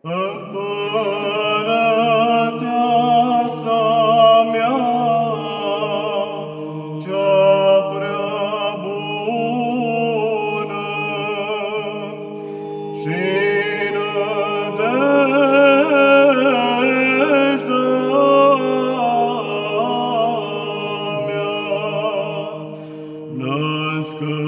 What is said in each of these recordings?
Împărătea sa mea, cea prea bună, și mea, născă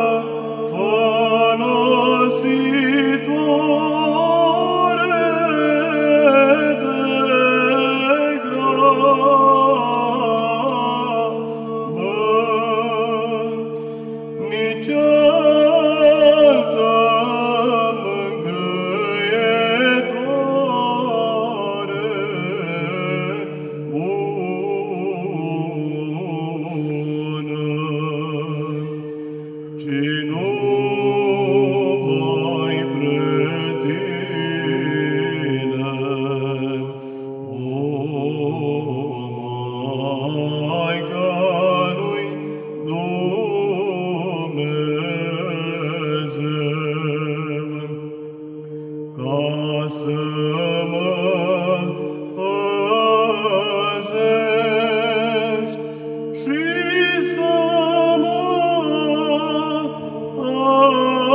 Oh.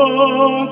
Oh,